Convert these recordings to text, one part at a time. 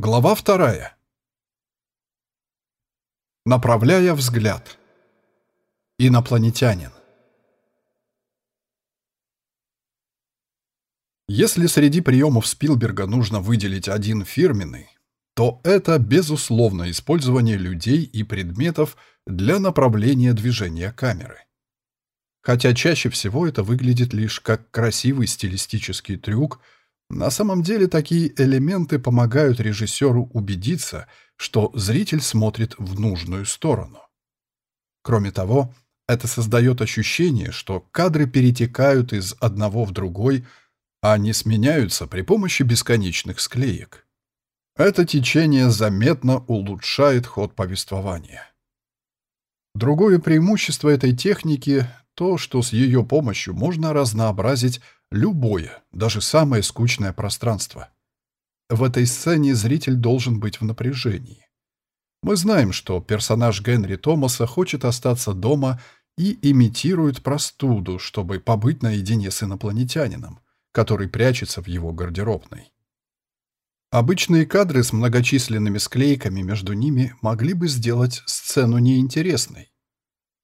Глава вторая. Направляя взгляд. Инопланетянин. Если среди приемов Спилберга нужно выделить один фирменный, то это, безусловно, использование людей и предметов для направления движения камеры. Хотя чаще всего это выглядит лишь как красивый стилистический трюк – на самом деле такие элементы помогают режиссеру убедиться, что зритель смотрит в нужную сторону. Кроме того, это создает ощущение, что кадры перетекают из одного в другой, а не сменяются при помощи бесконечных склеек. Это течение заметно улучшает ход повествования. Другое преимущество этой техники – то, что с ее помощью можно разнообразить Любое, даже самое скучное пространство. В этой сцене зритель должен быть в напряжении. Мы знаем, что персонаж Генри Томаса хочет остаться дома и имитирует простуду, чтобы побыть наедине с инопланетянином, который прячется в его гардеробной. Обычные кадры с многочисленными склейками между ними могли бы сделать сцену неинтересной.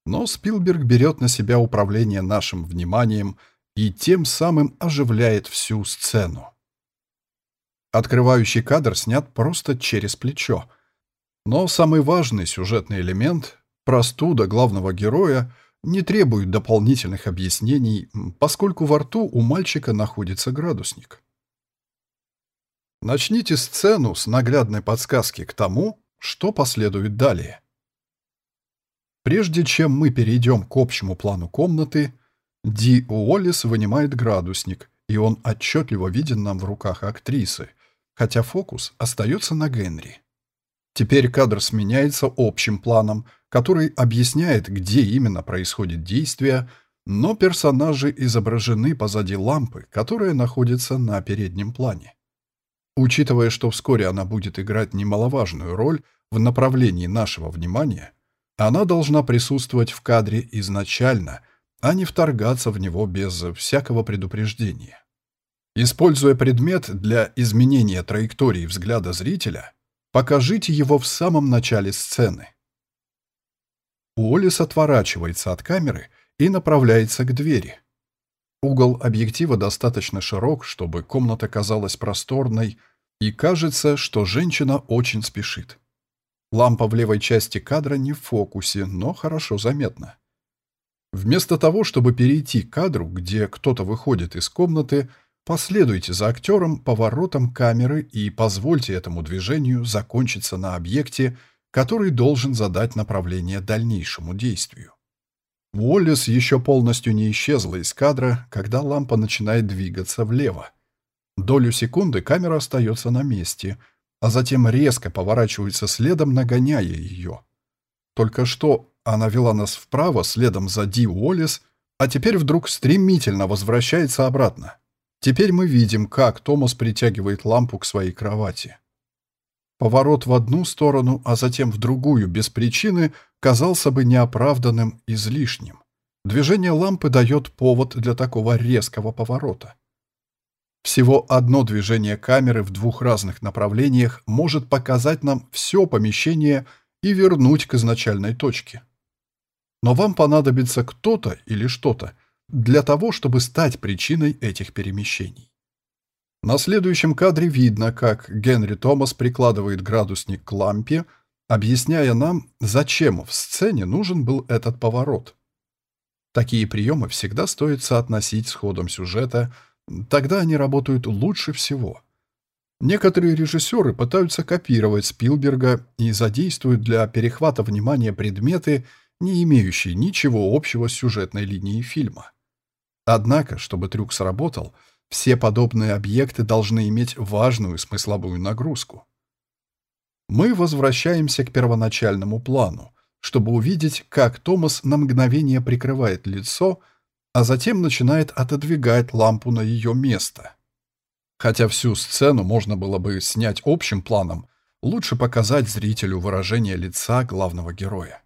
Но Спилберг берет на себя управление нашим вниманием – и тем самым оживляет всю сцену. Открывающий кадр снят просто через плечо. Но самый важный сюжетный элемент — простуда главного героя — не требует дополнительных объяснений, поскольку во рту у мальчика находится градусник. Начните сцену с наглядной подсказки к тому, что последует далее. Прежде чем мы перейдем к общему плану комнаты, Ди Уоллес вынимает градусник, и он отчетливо виден нам в руках актрисы, хотя фокус остается на Генри. Теперь кадр сменяется общим планом, который объясняет, где именно происходит действие, но персонажи изображены позади лампы, которая находится на переднем плане. Учитывая, что вскоре она будет играть немаловажную роль в направлении нашего внимания, она должна присутствовать в кадре изначально – а не вторгаться в него без всякого предупреждения. Используя предмет для изменения траектории взгляда зрителя, покажите его в самом начале сцены. Уоллес отворачивается от камеры и направляется к двери. Угол объектива достаточно широк, чтобы комната казалась просторной, и кажется, что женщина очень спешит. Лампа в левой части кадра не в фокусе, но хорошо заметна. Вместо того, чтобы перейти к кадру, где кто-то выходит из комнаты, последуйте за актером поворотом камеры и позвольте этому движению закончиться на объекте, который должен задать направление дальнейшему действию. Уоллес еще полностью не исчезла из кадра, когда лампа начинает двигаться влево. Долю секунды камера остается на месте, а затем резко поворачивается следом, нагоняя ее. Только что она вела нас вправо, следом за Ди Уоллес, а теперь вдруг стремительно возвращается обратно. Теперь мы видим, как Томас притягивает лампу к своей кровати. Поворот в одну сторону, а затем в другую, без причины, казался бы неоправданным, излишним. Движение лампы дает повод для такого резкого поворота. Всего одно движение камеры в двух разных направлениях может показать нам все помещение и вернуть к изначальной точке. Но вам понадобится кто-то или что-то для того, чтобы стать причиной этих перемещений. На следующем кадре видно, как Генри Томас прикладывает градусник к лампе, объясняя нам, зачем в сцене нужен был этот поворот. Такие приемы всегда стоит соотносить с ходом сюжета, тогда они работают лучше всего. Некоторые режиссеры пытаются копировать Спилберга и задействуют для перехвата внимания предметы, не имеющий ничего общего с сюжетной линией фильма. Однако, чтобы трюк сработал, все подобные объекты должны иметь важную смысловую нагрузку. Мы возвращаемся к первоначальному плану, чтобы увидеть, как Томас на мгновение прикрывает лицо, а затем начинает отодвигать лампу на ее место. Хотя всю сцену можно было бы снять общим планом, лучше показать зрителю выражение лица главного героя.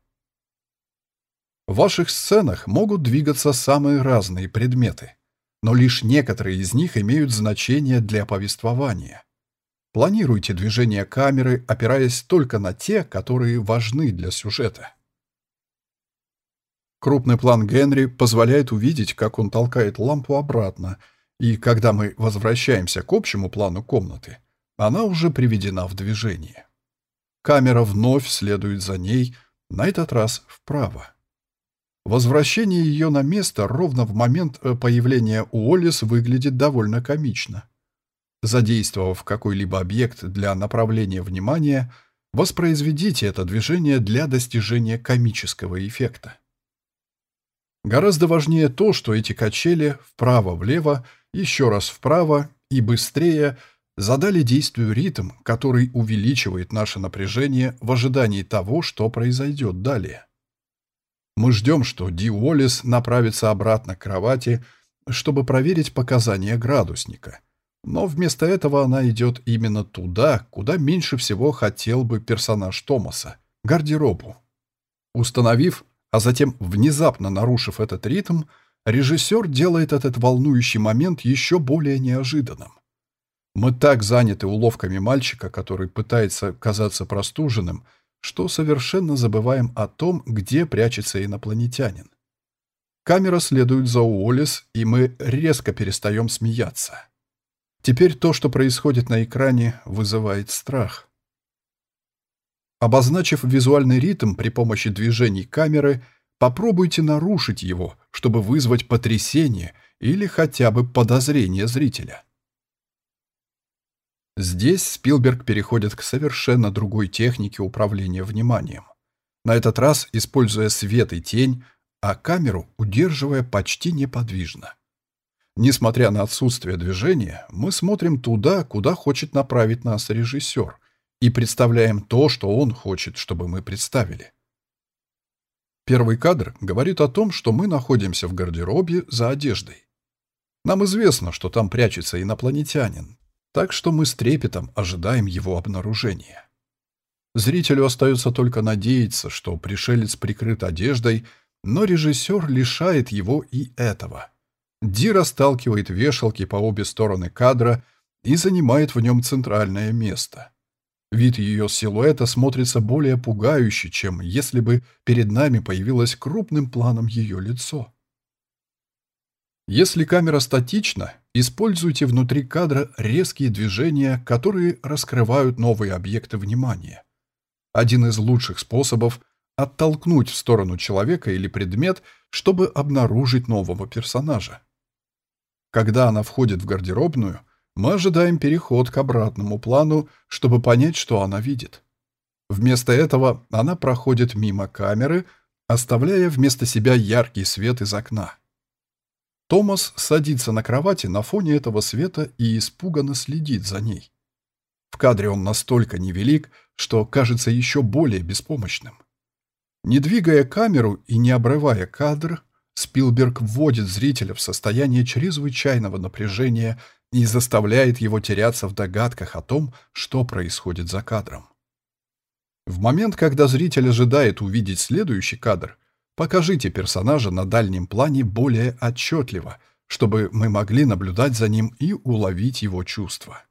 В ваших сценах могут двигаться самые разные предметы, но лишь некоторые из них имеют значение для повествования. Планируйте движения камеры, опираясь только на те, которые важны для сюжета. Крупный план Генри позволяет увидеть, как он толкает лампу обратно, и когда мы возвращаемся к общему плану комнаты, она уже приведена в движение. Камера вновь следует за ней, на этот раз вправо. Возвращение ее на место ровно в момент э, появления Уоллес выглядит довольно комично. Задействовав какой-либо объект для направления внимания, воспроизведите это движение для достижения комического эффекта. Гораздо важнее то, что эти качели вправо-влево, еще раз вправо и быстрее задали действию ритм, который увеличивает наше напряжение в ожидании того, что произойдет далее. Мы ждем, что Ди Уоллес направится обратно к кровати, чтобы проверить показания градусника. Но вместо этого она идет именно туда, куда меньше всего хотел бы персонаж Томаса — гардеробу. Установив а затем, внезапно нарушив этот ритм, режиссер делает этот волнующий момент еще более неожиданным. Мы так заняты уловками мальчика, который пытается казаться простуженным, что совершенно забываем о том, где прячется инопланетянин. Камера следует за Уоллес, и мы резко перестаем смеяться. Теперь то, что происходит на экране, вызывает страх. Обозначив визуальный ритм при помощи движений камеры, попробуйте нарушить его, чтобы вызвать потрясение или хотя бы подозрение зрителя. Здесь Спилберг переходит к совершенно другой технике управления вниманием. На этот раз используя свет и тень, а камеру удерживая почти неподвижно. Несмотря на отсутствие движения, мы смотрим туда, куда хочет направить нас режиссер – и представляем то, что он хочет, чтобы мы представили. Первый кадр говорит о том, что мы находимся в гардеробе за одеждой. Нам известно, что там прячется инопланетянин, так что мы с трепетом ожидаем его обнаружения. Зрителю остается только надеяться, что пришелец прикрыт одеждой, но режиссер лишает его и этого. Ди расталкивает вешалки по обе стороны кадра и занимает в нем центральное место. Вид ее силуэта смотрится более пугающе, чем если бы перед нами появилось крупным планом ее лицо. Если камера статична, используйте внутри кадра резкие движения, которые раскрывают новые объекты внимания. Один из лучших способов – оттолкнуть в сторону человека или предмет, чтобы обнаружить нового персонажа. Когда она входит в гардеробную, мы ожидаем переход к обратному плану, чтобы понять, что она видит. Вместо этого она проходит мимо камеры, оставляя вместо себя яркий свет из окна. Томас садится на кровати на фоне этого света и испуганно следит за ней. В кадре он настолько невелик, что кажется еще более беспомощным. Не двигая камеру и не обрывая кадр, Спилберг вводит зрителя в состояние чрезвычайного напряжения и заставляет его теряться в догадках о том, что происходит за кадром. В момент, когда зритель ожидает увидеть следующий кадр, покажите персонажа на дальнем плане более отчетливо, чтобы мы могли наблюдать за ним и уловить его чувства.